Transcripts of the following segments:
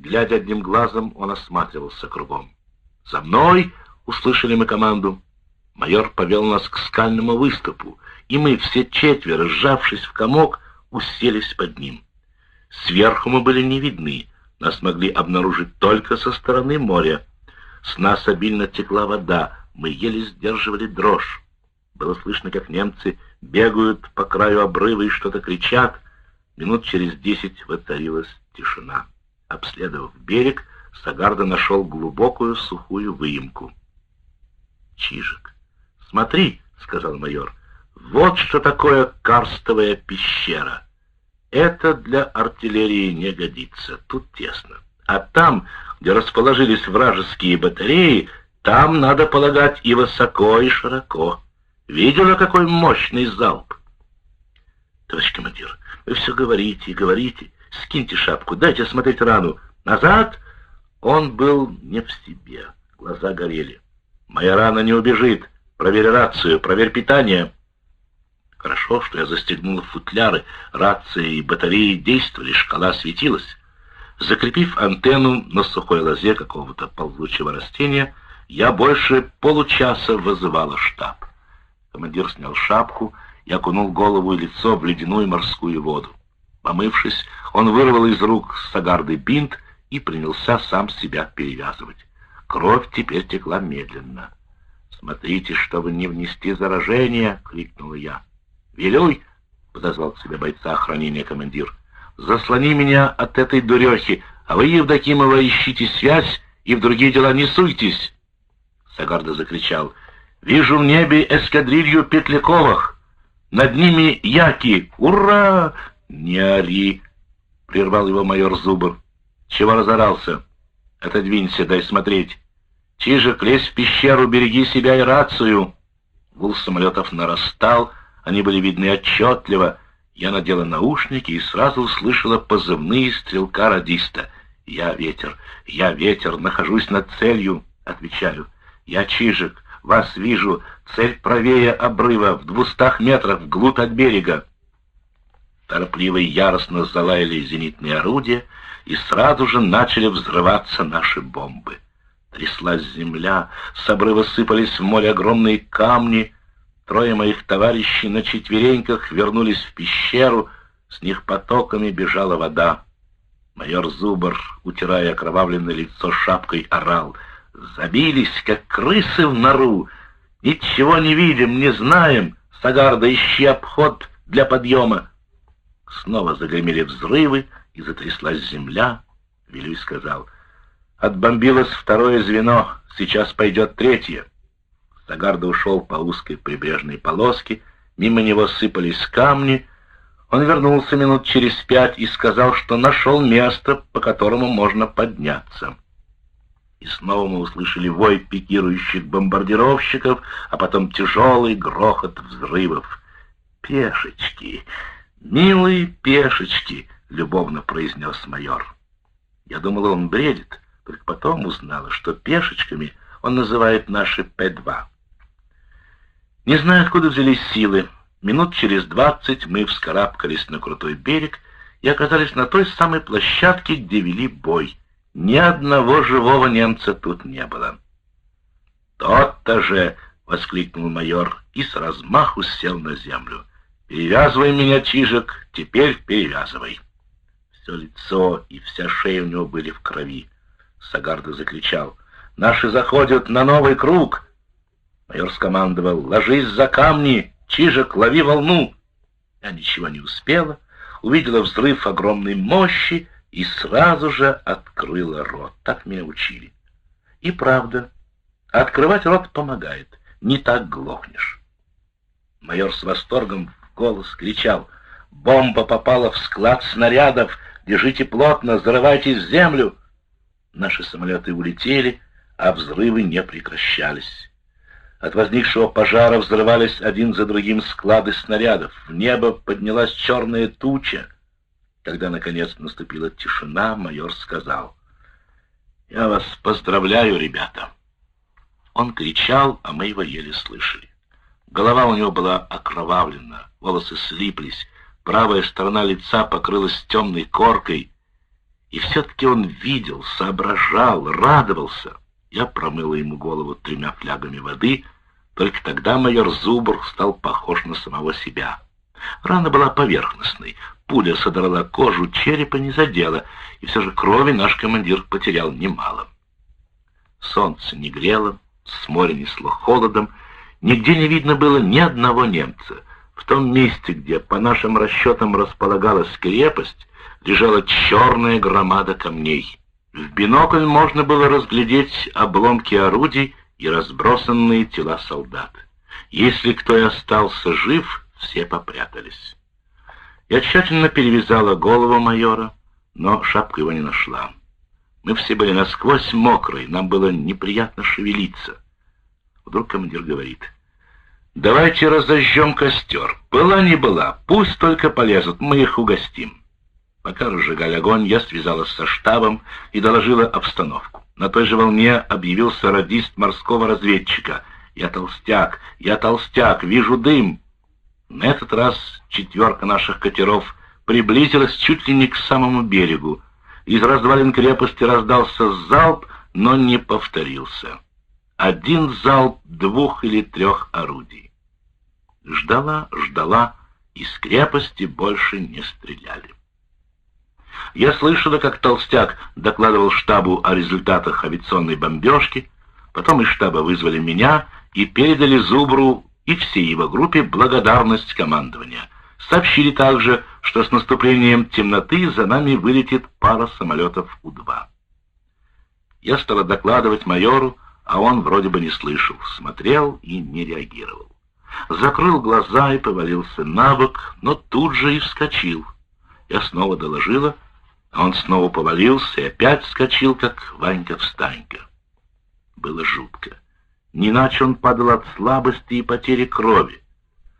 Глядя одним глазом, он осматривался кругом. «За мной!» — услышали мы команду. Майор повел нас к скальному выступу, и мы все четверо, сжавшись в комок, уселись под ним. Сверху мы были не видны, нас могли обнаружить только со стороны моря. С нас обильно текла вода, мы еле сдерживали дрожь. Было слышно, как немцы бегают по краю обрыва и что-то кричат. Минут через десять воцарилась тишина. Обследовав берег, Сагарда нашел глубокую сухую выемку. «Чижик, смотри», — сказал майор, — «вот что такое карстовая пещера. Это для артиллерии не годится, тут тесно. А там, где расположились вражеские батареи, там, надо полагать, и высоко, и широко. Видела, какой мощный залп? Товарищ командир, вы все говорите и говорите. Скиньте шапку, дайте осмотреть рану. Назад! Он был не в себе. Глаза горели. Моя рана не убежит. Проверь рацию, проверь питание. Хорошо, что я застегнул футляры. Рации и батареи действовали, шкала светилась. Закрепив антенну на сухой лозе какого-то ползучего растения, я больше получаса вызывала штаб. Командир снял шапку и окунул голову и лицо в ледяную морскую воду. Помывшись, он вырвал из рук Сагарды бинт и принялся сам себя перевязывать. Кровь теперь текла медленно. «Смотрите, чтобы не внести заражение!» — крикнула я. «Велюй!» — подозвал к себе бойца охранения командир. «Заслони меня от этой дурехи, а вы, Евдокимова, ищите связь и в другие дела не суйтесь!» Сагарда закричал. «Вижу в небе эскадрилью Петляковых! Над ними яки! Ура!» «Не ори!» — прервал его майор Зубр. «Чего разорался? Отодвинься, дай смотреть. Чижик, лезь в пещеру, береги себя и рацию!» Гул самолетов нарастал, они были видны отчетливо. Я надела наушники и сразу услышала позывные стрелка-радиста. «Я ветер, я ветер, нахожусь над целью», — отвечаю. «Я Чижик, вас вижу, цель правее обрыва, в двухстах метрах вглубь от берега». Торопливо и яростно залаяли зенитные орудия, и сразу же начали взрываться наши бомбы. Тряслась земля, с обрыва сыпались в море огромные камни — Трое моих товарищей на четвереньках вернулись в пещеру, с них потоками бежала вода. Майор Зубр, утирая окровавленное лицо шапкой, орал. «Забились, как крысы в нору! Ничего не видим, не знаем! Сагарда, ищи обход для подъема!» Снова загремели взрывы, и затряслась земля. Вилюй сказал, «Отбомбилось второе звено, сейчас пойдет третье». Тагарда ушел по узкой прибрежной полоске, мимо него сыпались камни. Он вернулся минут через пять и сказал, что нашел место, по которому можно подняться. И снова мы услышали вой пикирующих бомбардировщиков, а потом тяжелый грохот взрывов. «Пешечки! Милые пешечки!» — любовно произнес майор. Я думала, он бредит, только потом узнала, что пешечками он называет наши П-2. Не знаю, откуда взялись силы. Минут через двадцать мы вскарабкались на крутой берег и оказались на той самой площадке, где вели бой. Ни одного живого немца тут не было. «Тот-то же!» — воскликнул майор и с размаху сел на землю. «Перевязывай меня, Чижик, теперь перевязывай!» Все лицо и вся шея у него были в крови. Сагарда закричал. «Наши заходят на новый круг!» Майор скомандовал «Ложись за камни! Чижик, лови волну!» Я ничего не успела, увидела взрыв огромной мощи и сразу же открыла рот. Так меня учили. И правда, открывать рот помогает, не так глохнешь. Майор с восторгом голос кричал «Бомба попала в склад снарядов! Держите плотно, взрывайтесь в землю!» Наши самолеты улетели, а взрывы не прекращались. От возникшего пожара взрывались один за другим склады снарядов. В небо поднялась черная туча. Когда, наконец, наступила тишина, майор сказал, «Я вас поздравляю, ребята!» Он кричал, а мы его еле слышали. Голова у него была окровавлена, волосы слиплись, правая сторона лица покрылась темной коркой. И все-таки он видел, соображал, радовался. Я промыла ему голову тремя флягами воды, только тогда майор Зубр стал похож на самого себя. Рана была поверхностной, пуля содрала кожу, черепа не задела, и все же крови наш командир потерял немало. Солнце не грело, с моря несло холодом, нигде не видно было ни одного немца. В том месте, где по нашим расчетам располагалась крепость, лежала черная громада камней. В бинокль можно было разглядеть обломки орудий и разбросанные тела солдат. Если кто и остался жив, все попрятались. Я тщательно перевязала голову майора, но шапку его не нашла. Мы все были насквозь мокрые, нам было неприятно шевелиться. Вдруг командир говорит, «Давайте разожжем костер. Была не была, пусть только полезут, мы их угостим». Пока разжигали огонь, я связалась со штабом и доложила обстановку. На той же волне объявился радист морского разведчика. «Я толстяк, я толстяк, вижу дым!» На этот раз четверка наших катеров приблизилась чуть ли не к самому берегу. Из развалин крепости раздался залп, но не повторился. Один залп двух или трех орудий. Ждала, ждала, из крепости больше не стреляли. Я слышала, как Толстяк докладывал штабу о результатах авиационной бомбежки, потом из штаба вызвали меня и передали Зубру и всей его группе благодарность командования. Сообщили также, что с наступлением темноты за нами вылетит пара самолетов У-2. Я стала докладывать майору, а он вроде бы не слышал, смотрел и не реагировал. Закрыл глаза и повалился на бок, но тут же и вскочил. Я снова доложила, а он снова повалился и опять вскочил, как Ванька-встанька. Было жутко. Не иначе он падал от слабости и потери крови.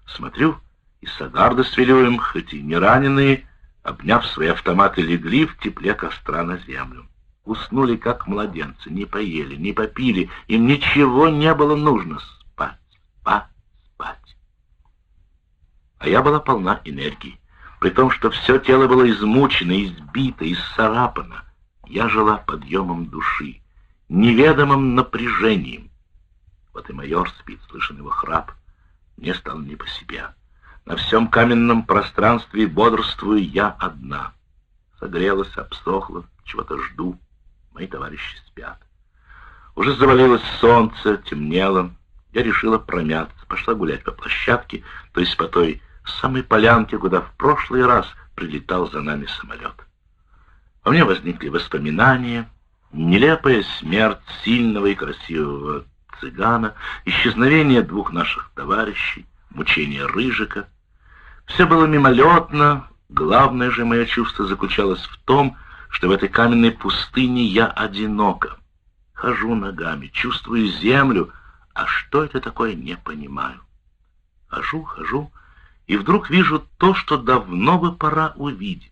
Смотрю, и Сагарды с Вилюем, хоть и не раненые, обняв свои автоматы, легли в тепле костра на землю. Уснули, как младенцы, не поели, не попили, им ничего не было нужно. Спать, спать, спать. А я была полна энергии при том, что все тело было измучено, избито, исцарапано. Я жила подъемом души, неведомым напряжением. Вот и майор спит, слышен его храп. Мне стало не по себе. На всем каменном пространстве бодрствую я одна. Согрелась, обсохла, чего-то жду. Мои товарищи спят. Уже завалилось солнце, темнело. Я решила промяться, пошла гулять по площадке, то есть по той самой полянке, куда в прошлый раз прилетал за нами самолет. Во мне возникли воспоминания, нелепая смерть сильного и красивого цыгана, исчезновение двух наших товарищей, мучение Рыжика. Все было мимолетно, главное же мое чувство заключалось в том, что в этой каменной пустыне я одинока. Хожу ногами, чувствую землю, а что это такое, не понимаю. Хожу, хожу, и вдруг вижу то, что давно бы пора увидеть.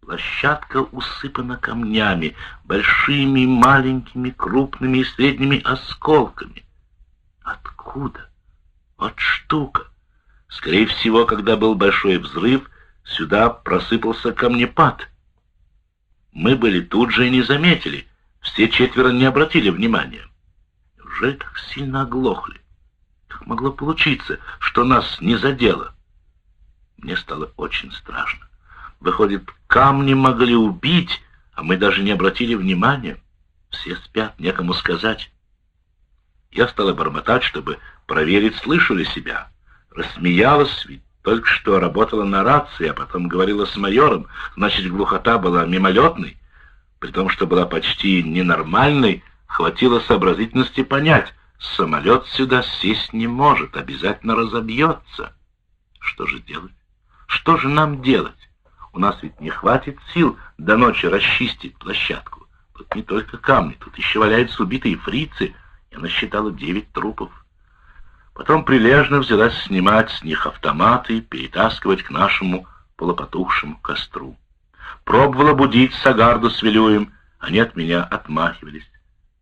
Площадка усыпана камнями, большими, маленькими, крупными и средними осколками. Откуда? Вот штука. Скорее всего, когда был большой взрыв, сюда просыпался камнепад. Мы были тут же и не заметили. Все четверо не обратили внимания. Уже так сильно оглохли? Как могло получиться, что нас не задело? Мне стало очень страшно. Выходит, камни могли убить, а мы даже не обратили внимания. Все спят, некому сказать. Я стала бормотать, чтобы проверить, слышу ли себя. Рассмеялась, ведь только что работала на рации, а потом говорила с майором, значит, глухота была мимолетной, при том, что была почти ненормальной, хватило сообразительности понять, самолет сюда сесть не может, обязательно разобьется. Что же делать? Что же нам делать? У нас ведь не хватит сил до ночи расчистить площадку. Тут не только камни, тут еще валяются убитые фрицы. Я насчитала девять трупов. Потом прилежно взялась снимать с них автоматы, перетаскивать к нашему полопотухшему костру. Пробовала будить Сагарду с Вилюем, они от меня отмахивались.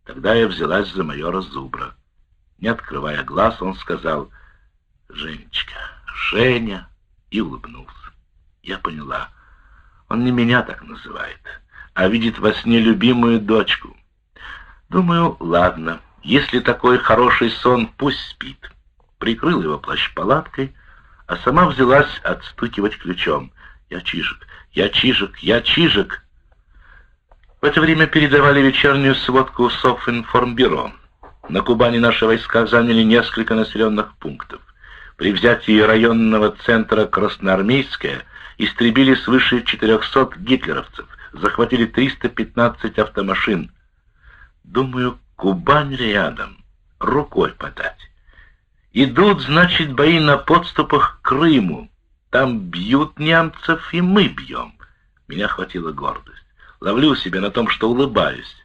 Тогда я взялась за майора Зубра. Не открывая глаз, он сказал, «Женечка, Женя» и улыбнулся. Я поняла. Он не меня так называет. а видит во сне любимую дочку. Думаю, ладно, если такой хороший сон, пусть спит. Прикрыл его плащ-палаткой, а сама взялась отстукивать ключом. Я Чижик, я Чижик, я Чижик. В это время передавали вечернюю сводку Софинформбюро. На Кубани наши войска заняли несколько населенных пунктов. При взятии районного центра Красноармейская истребили свыше 400 гитлеровцев, захватили 315 автомашин. Думаю, Кубань рядом, рукой подать. Идут, значит, бои на подступах к Крыму. Там бьют немцев, и мы бьем. Меня хватила гордость. Ловлю себя на том, что улыбаюсь.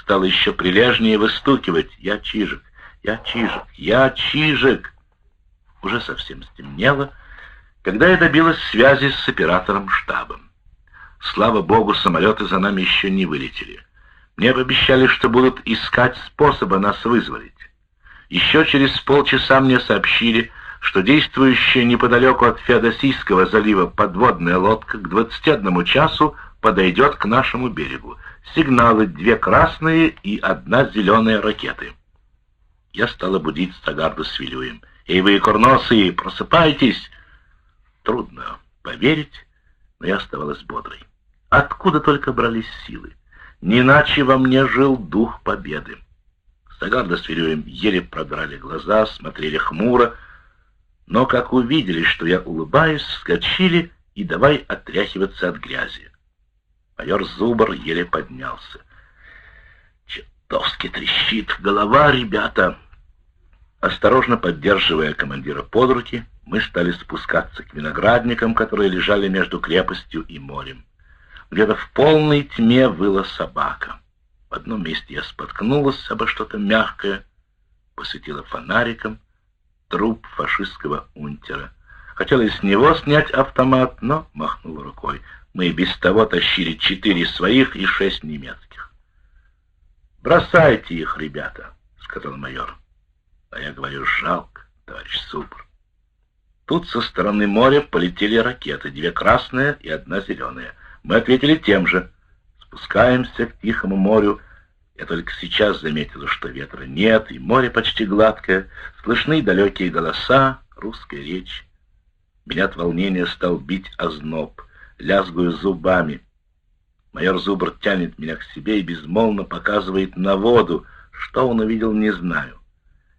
Стало еще прилежнее выстукивать. Я Чижик, я Чижик, я Чижик. Уже совсем стемнело, когда я добилась связи с оператором штабом. Слава богу, самолеты за нами еще не вылетели. Мне пообещали, что будут искать способа нас вызволить. Еще через полчаса мне сообщили, что действующая неподалеку от Феодосийского залива подводная лодка к 21 часу подойдет к нашему берегу. Сигналы две красные и одна зеленая ракеты. Я стала будить Стагарду с Вилюем. «Эй вы, курносые, просыпайтесь!» Трудно поверить, но я оставалась бодрой. Откуда только брались силы? Не иначе во мне жил дух победы. Сагарда с Вилюем еле продрали глаза, смотрели хмуро, но как увидели, что я улыбаюсь, вскочили и давай отряхиваться от грязи. Майор Зубр еле поднялся. Чертовски трещит голова, ребята. Осторожно поддерживая командира под руки, мы стали спускаться к виноградникам, которые лежали между крепостью и морем. Где-то в полной тьме выла собака. В одном месте я споткнулась обо что-то мягкое, посветила фонариком труп фашистского унтера. Хотела с него снять автомат, но махнула рукой. Мы без того тащили четыре своих и шесть немецких. «Бросайте их, ребята», — сказал майор. А я говорю, жалко, товарищ Супр. Тут со стороны моря полетели ракеты, две красные и одна зеленая. Мы ответили тем же. Спускаемся к Тихому морю. Я только сейчас заметила, что ветра нет, и море почти гладкое. Слышны далекие голоса, русская речь. Меня от волнения стал бить озноб лязгаю зубами. Майор Зубр тянет меня к себе и безмолвно показывает на воду. Что он увидел, не знаю.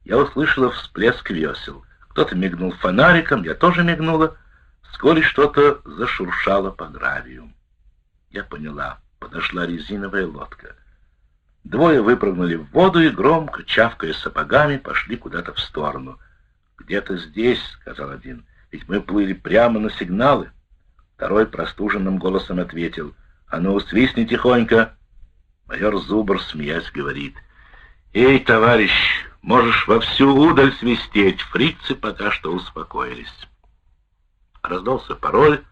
Я услышала всплеск весел. Кто-то мигнул фонариком, я тоже мигнула. Вскоре что-то зашуршало по гравию. Я поняла, подошла резиновая лодка. Двое выпрыгнули в воду и, громко, чавкая сапогами, пошли куда-то в сторону. «Где-то здесь», — сказал один, — «ведь мы плыли прямо на сигналы». Второй простуженным голосом ответил, «А ну, свистни тихонько!» Майор Зубр, смеясь, говорит, «Эй, товарищ, можешь во всю удаль свистеть, фрицы пока что успокоились». Раздался пароль,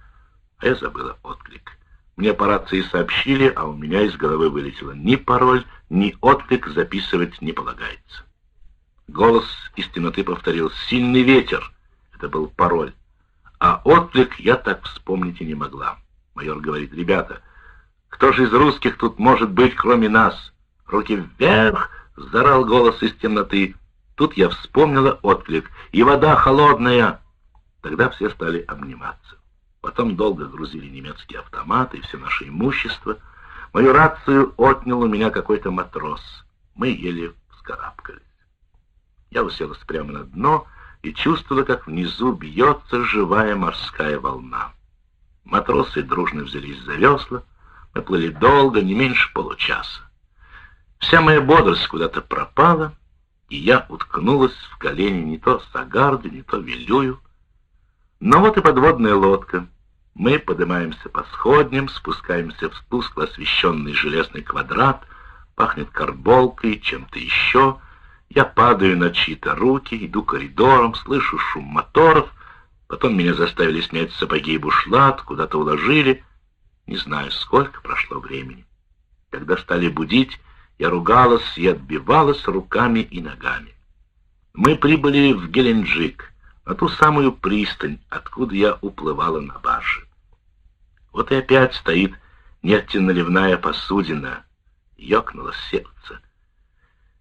а я забыла отклик. Мне по рации сообщили, а у меня из головы вылетело ни пароль, ни отклик записывать не полагается. Голос из темноты повторил «Сильный ветер». Это был пароль а отклик я так вспомнить и не могла. Майор говорит, ребята, кто же из русских тут может быть, кроме нас? Руки вверх, зарал голос из темноты. Тут я вспомнила отклик, и вода холодная. Тогда все стали обниматься. Потом долго грузили немецкие автоматы и все наше имущество. Мою рацию отнял у меня какой-то матрос. Мы еле вскарабкались. Я уселась прямо на дно и чувствовала, как внизу бьется живая морская волна. Матросы дружно взялись за весла, мы плыли долго, не меньше получаса. Вся моя бодрость куда-то пропала, и я уткнулась в колени не то Сагарду, не то Вилюю. Но вот и подводная лодка. Мы поднимаемся по сходням, спускаемся в тускло освещенный железный квадрат, пахнет карболкой, чем-то еще — я падаю на чьи-то руки, иду коридором, слышу шум моторов, потом меня заставили снять сапоги и бушлат, куда-то уложили. Не знаю, сколько прошло времени. Когда стали будить, я ругалась и отбивалась руками и ногами. Мы прибыли в Геленджик, на ту самую пристань, откуда я уплывала на барже. Вот и опять стоит нет наливная посудина. Ёкнуло сердце.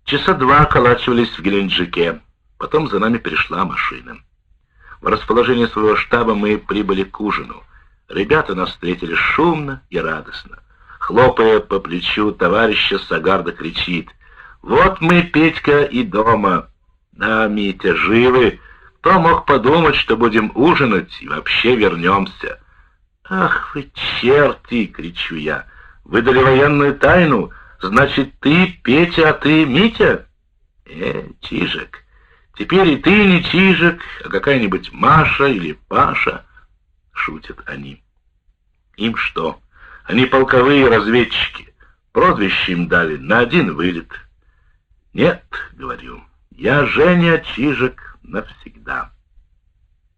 Часа два околачивались в Геленджике. Потом за нами перешла машина. В расположение своего штаба мы прибыли к ужину. Ребята нас встретили шумно и радостно. Хлопая по плечу товарища, Сагарда кричит. «Вот мы, Петька, и дома. Да, Митя, живы. Кто мог подумать, что будем ужинать и вообще вернемся?» «Ах вы черти!» — кричу я. «Выдали военную тайну? Значит, ты Петя, а ты Митя?» «Э, Чижик, теперь и ты не Чижик, а какая-нибудь Маша или Паша», — шутят они. «Им что? Они полковые разведчики. Прозвище им дали на один вылет». «Нет», — говорю, — «я Женя Чижик навсегда».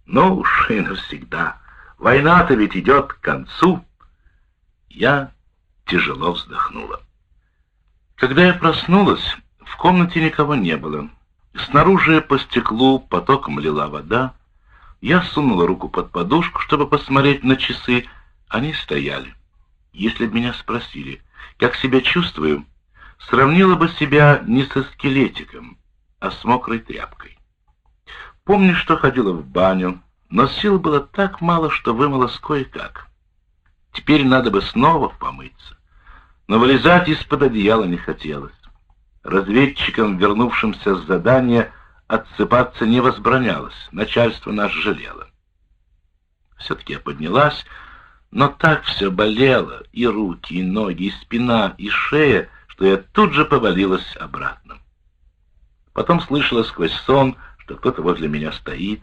«Ну уж и навсегда». Война-то ведь идет к концу. Я тяжело вздохнула. Когда я проснулась, в комнате никого не было. Снаружи по стеклу потоком лила вода. Я сунула руку под подушку, чтобы посмотреть на часы. Они стояли. Если бы меня спросили, как себя чувствую, сравнила бы себя не со скелетиком, а с мокрой тряпкой. Помню, что ходила в баню, но сил было так мало, что вымылось кое-как. Теперь надо бы снова помыться. Но вылезать из-под одеяла не хотелось. Разведчикам, вернувшимся с задания, отсыпаться не возбранялось, начальство нас жалело. Все-таки я поднялась, но так все болело, и руки, и ноги, и спина, и шея, что я тут же повалилась обратно. Потом слышала сквозь сон, что кто-то возле меня стоит,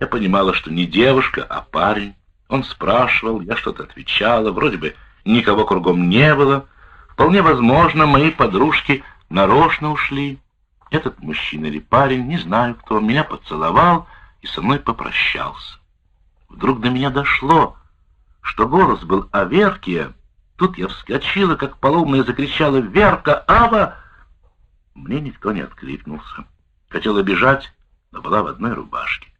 я понимала, что не девушка, а парень. Он спрашивал, я что-то отвечала, вроде бы никого кругом не было. Вполне возможно, мои подружки нарочно ушли. Этот мужчина или парень, не знаю кто, меня поцеловал и со мной попрощался. Вдруг до меня дошло, что голос был Аверкия. Тут я вскочила, как поломная, закричала «Верка! Ава!» Мне никто не откликнулся. Хотела бежать, но была в одной рубашке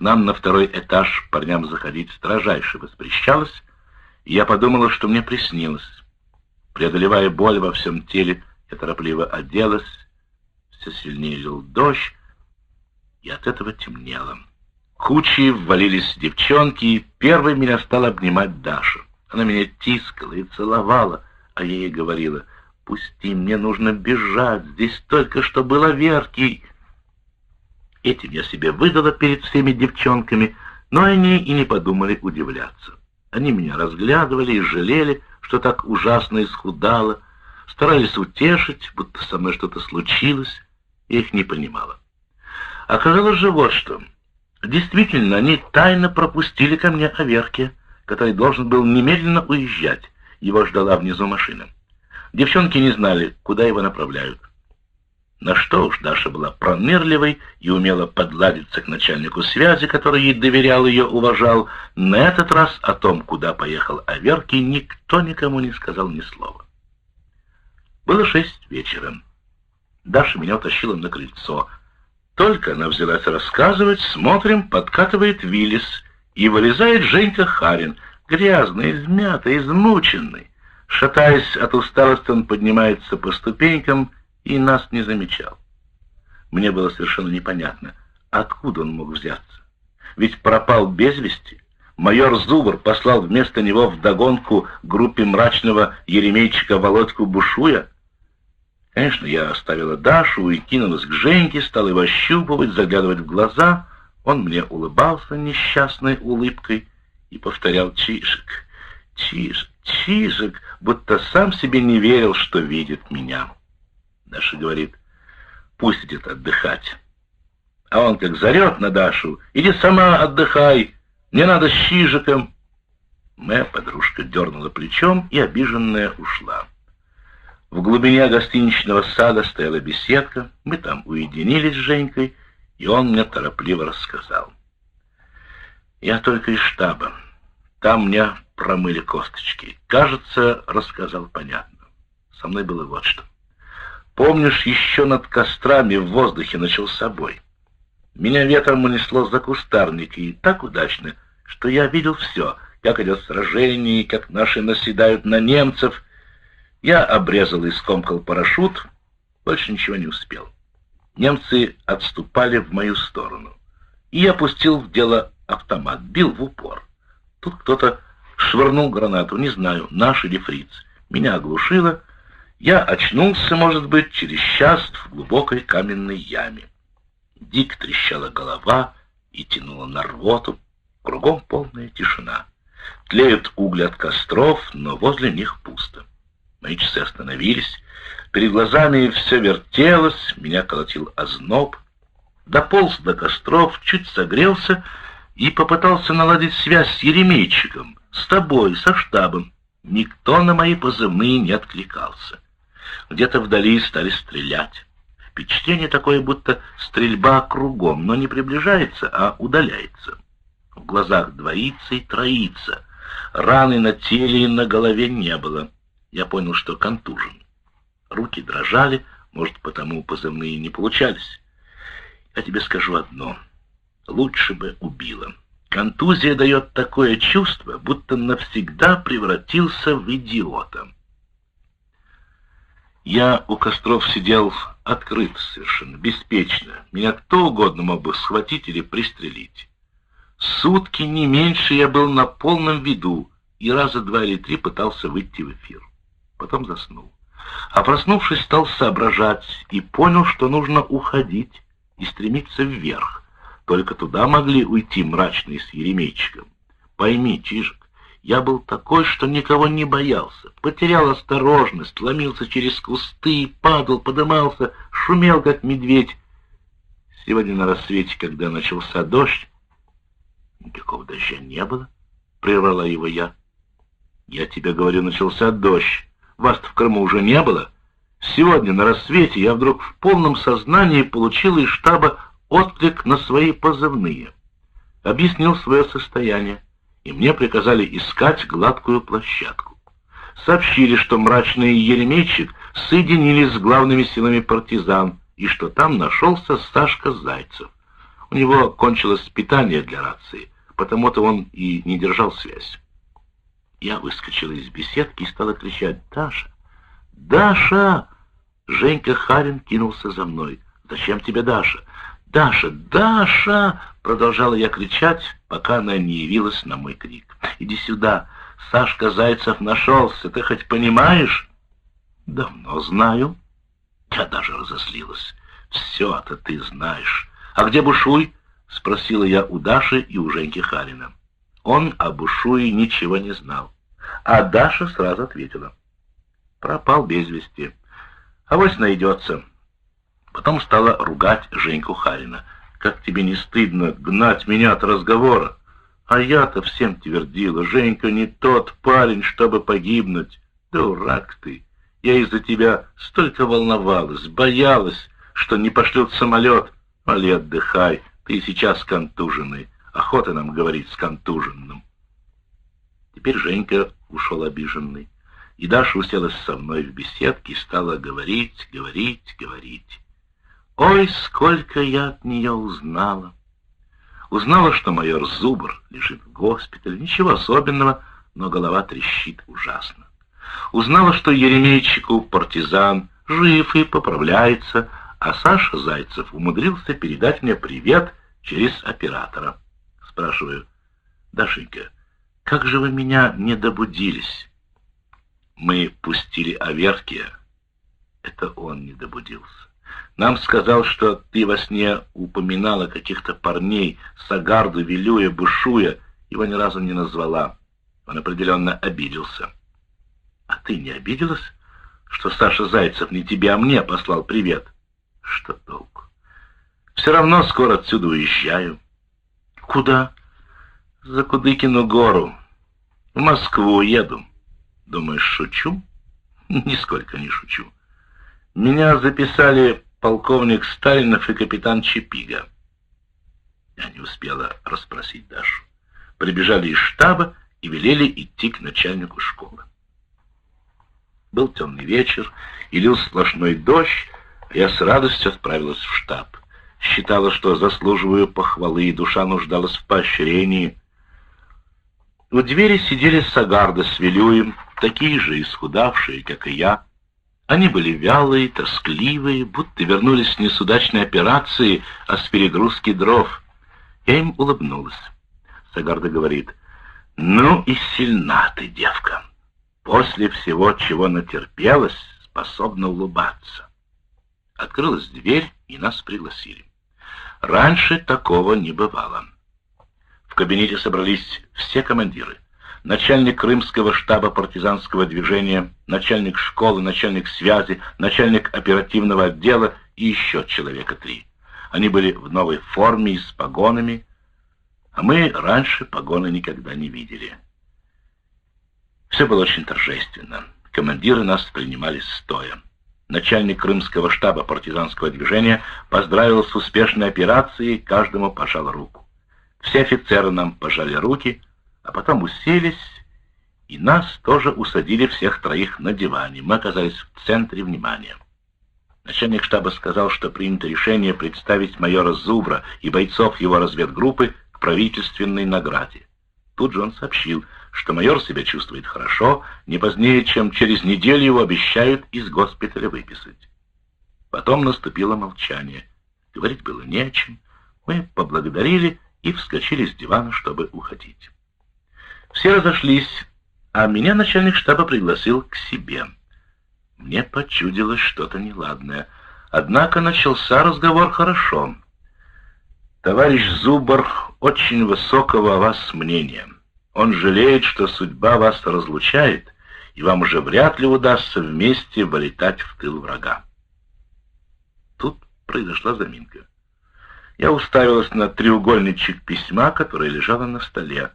нам на второй этаж парням заходить строжайше воспрещалось, и я подумала, что мне приснилось. Преодолевая боль во всем теле, я торопливо оделась, все сильнее лил дождь, и от этого темнело. Кучи ввалились девчонки, и первой меня стала обнимать Даша. Она меня тискала и целовала, а я ей говорила, «Пусти, мне нужно бежать, здесь только что было Верки». Этим я себе выдала перед всеми девчонками, но они и не подумали удивляться. Они меня разглядывали и жалели, что так ужасно исхудала, старались утешить, будто со мной что-то случилось, я их не понимала. Оказалось же вот что. Действительно, они тайно пропустили ко мне Аверке, который должен был немедленно уезжать. Его ждала внизу машина. Девчонки не знали, куда его направляют. На что уж Даша была пронырливой и умела подладиться к начальнику связи, который ей доверял ее, уважал. На этот раз о том, куда поехал Аверки, никто никому не сказал ни слова. Было шесть вечера. Даша меня утащила на крыльцо. Только она взялась рассказывать, смотрим, подкатывает Виллис, и вылезает Женька Харин, грязный, измятый, измученный. Шатаясь от усталости, он поднимается по ступенькам и нас не замечал. Мне было совершенно непонятно, откуда он мог взяться. Ведь пропал без вести. Майор Зубр послал вместо него вдогонку группе мрачного еремейчика Володьку Бушуя. Конечно, я оставила Дашу и кинулась к Женьке, стала его ощупывать, заглядывать в глаза. Он мне улыбался несчастной улыбкой и повторял «Чижик, Чижик, Чижик», будто сам себе не верил, что видит меня. Даша говорит, пусть идет отдыхать. А он как зарет на Дашу, иди сама отдыхай, мне надо с Чижиком. Моя подружка дернула плечом и обиженная ушла. В глубине гостиничного сада стояла беседка, мы там уединились с Женькой, и он мне торопливо рассказал. Я только из штаба. Там мне промыли косточки. Кажется, рассказал понятно. Со мной было вот что. Помнишь, еще над кострами в воздухе начался бой? Меня ветром унесло за кустарники, и так удачно, что я видел все, как идет сражение, как наши наседают на немцев. Я обрезал и скомкал парашют, больше ничего не успел. Немцы отступали в мою сторону. И я пустил в дело автомат, бил в упор. Тут кто-то швырнул гранату, не знаю, наш или фриц. Меня оглушило. Я очнулся, может быть, через час в глубокой каменной яме. Дик трещала голова и тянула на рвоту. Кругом полная тишина. Тлеют угли от костров, но возле них пусто. Мои часы остановились. Перед глазами все вертелось, меня колотил озноб. Дополз до костров, чуть согрелся и попытался наладить связь с Еремейчиком, с тобой, со штабом. Никто на мои позывные не откликался. Где-то вдали стали стрелять. Впечатление такое, будто стрельба кругом, но не приближается, а удаляется. В глазах двоится и троится. Раны на теле и на голове не было. Я понял, что контужен. Руки дрожали, может, потому позывные не получались. Я тебе скажу одно. Лучше бы убило. Контузия дает такое чувство, будто навсегда превратился в идиота. Я у костров сидел открыт совершенно, беспечно. Меня кто угодно мог бы схватить или пристрелить. Сутки не меньше я был на полном виду и раза два или три пытался выйти в эфир. Потом заснул. А проснувшись, стал соображать и понял, что нужно уходить и стремиться вверх. Только туда могли уйти мрачные с Еремейчиком. Пойми, Чижик, я был такой, что никого не боялся. Потерял осторожность, ломился через кусты, падал, подымался, шумел, как медведь. Сегодня на рассвете, когда начался дождь, никакого дождя не было, прервала его я. Я тебе говорю, начался дождь. вас в Крыму уже не было. Сегодня на рассвете я вдруг в полном сознании получил из штаба отклик на свои позывные. Объяснил свое состояние и мне приказали искать гладкую площадку. Сообщили, что мрачный Еремейчик соединились с главными силами партизан, и что там нашелся Сашка Зайцев. У него кончилось питание для рации, потому-то он и не держал связь. Я выскочила из беседки и стала кричать «Даша! Даша!» Женька Харин кинулся за мной. «Зачем тебе Даша? «Даша! Даша!» — продолжала я кричать, пока она не явилась на мой крик. «Иди сюда! Сашка Зайцев нашелся, ты хоть понимаешь?» «Давно знаю». Я даже разослилась. «Все это ты знаешь. А где Бушуй?» — спросила я у Даши и у Женьки Харина. Он о Бушуе ничего не знал. А Даша сразу ответила. «Пропал без вести. Авось найдется». Потом стала ругать Женьку Харина. «Как тебе не стыдно гнать меня от разговора?» А я-то всем твердила, Женька не тот парень, чтобы погибнуть. Дурак ты! Я из-за тебя столько волновалась, боялась, что не пошлют самолет. Али, отдыхай, ты сейчас контуженный. Охота нам говорить с контуженным. Теперь Женька ушел обиженный. И Даша уселась со мной в беседке и стала говорить, говорить, говорить. Ой, сколько я от нее узнала! Узнала, что майор Зубр лежит в госпитале, ничего особенного, но голова трещит ужасно. Узнала, что Еремейчику партизан жив и поправляется, а Саша Зайцев умудрился передать мне привет через оператора. Спрашиваю, Дашенька, как же вы меня не добудились? Мы пустили Аверкия. Это он не добудился. Нам сказал, что ты во сне упоминала каких-то парней, Сагарду, Вилюя, Бушуя. Его ни разу не назвала. Он определенно обиделся. А ты не обиделась, что Саша Зайцев не тебе, а мне послал привет? Что толку? Все равно скоро отсюда уезжаю. Куда? За Кудыкину гору. В Москву еду. Думаешь, шучу? Нисколько не шучу. Меня записали полковник Сталинов и капитан Чепига. Я не успела расспросить Дашу. Прибежали из штаба и велели идти к начальнику школы. Был темный вечер, и лил сплошной дождь, а я с радостью отправилась в штаб. Считала, что заслуживаю похвалы, и душа нуждалась в поощрении. У двери сидели Сагарда с Вилюем, такие же исхудавшие, как и я. Они были вялые, тоскливые, будто вернулись не с удачной операции, а с перегрузки дров. Я им улыбнулась. Сагарда говорит, «Ну и сильна ты, девка. После всего, чего натерпелась, способна улыбаться». Открылась дверь, и нас пригласили. Раньше такого не бывало. В кабинете собрались все командиры. Начальник Крымского штаба партизанского движения, начальник школы, начальник связи, начальник оперативного отдела и еще человека три. Они были в новой форме и с погонами, а мы раньше погоны никогда не видели. Все было очень торжественно. Командиры нас принимали стоя. Начальник Крымского штаба партизанского движения поздравил с успешной операцией, каждому пожал руку. Все офицеры нам пожали руки, а потом уселись, и нас тоже усадили всех троих на диване. Мы оказались в центре внимания. Начальник штаба сказал, что принято решение представить майора Зубра и бойцов его разведгруппы к правительственной награде. Тут же он сообщил, что майор себя чувствует хорошо, не позднее, чем через неделю его обещают из госпиталя выписать. Потом наступило молчание. Говорить было не о чем. Мы поблагодарили и вскочили с дивана, чтобы уходить. Все разошлись, а меня начальник штаба пригласил к себе. Мне почудилось что-то неладное. Однако начался разговор хорошо. Товарищ Зубар очень высокого о вас мнения. Он жалеет, что судьба вас разлучает, и вам уже вряд ли удастся вместе вылетать в тыл врага. Тут произошла заминка. Я уставилась на треугольничек письма, которое лежало на столе.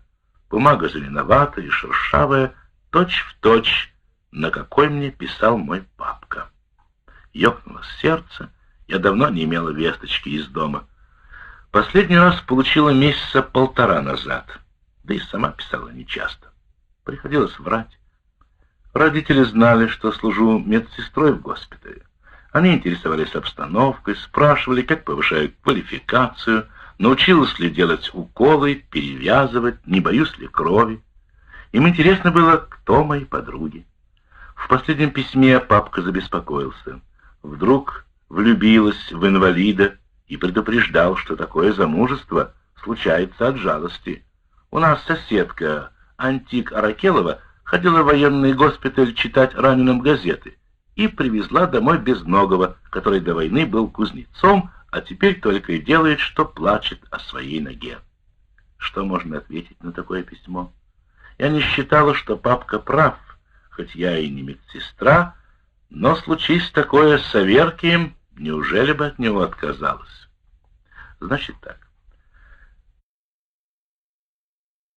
Бумага зеленоватая и шершавая, точь-в-точь, точь, на какой мне писал мой папка. Ёкнуло сердце, я давно не имела весточки из дома. Последний раз получила месяца полтора назад, да и сама писала нечасто. Приходилось врать. Родители знали, что служу медсестрой в госпитале. Они интересовались обстановкой, спрашивали, как повышают квалификацию, научилась ли делать уколы, перевязывать, не боюсь ли крови. Им интересно было, кто мои подруги. В последнем письме папка забеспокоился. Вдруг влюбилась в инвалида и предупреждал, что такое замужество случается от жалости. У нас соседка Антик Аракелова ходила в военный госпиталь читать раненым газеты и привезла домой безногого, который до войны был кузнецом, а теперь только и делает, что плачет о своей ноге. Что можно ответить на такое письмо? Я не считала, что папка прав, хоть я и не медсестра, но случись такое с Аверкием, неужели бы от него отказалась? Значит так.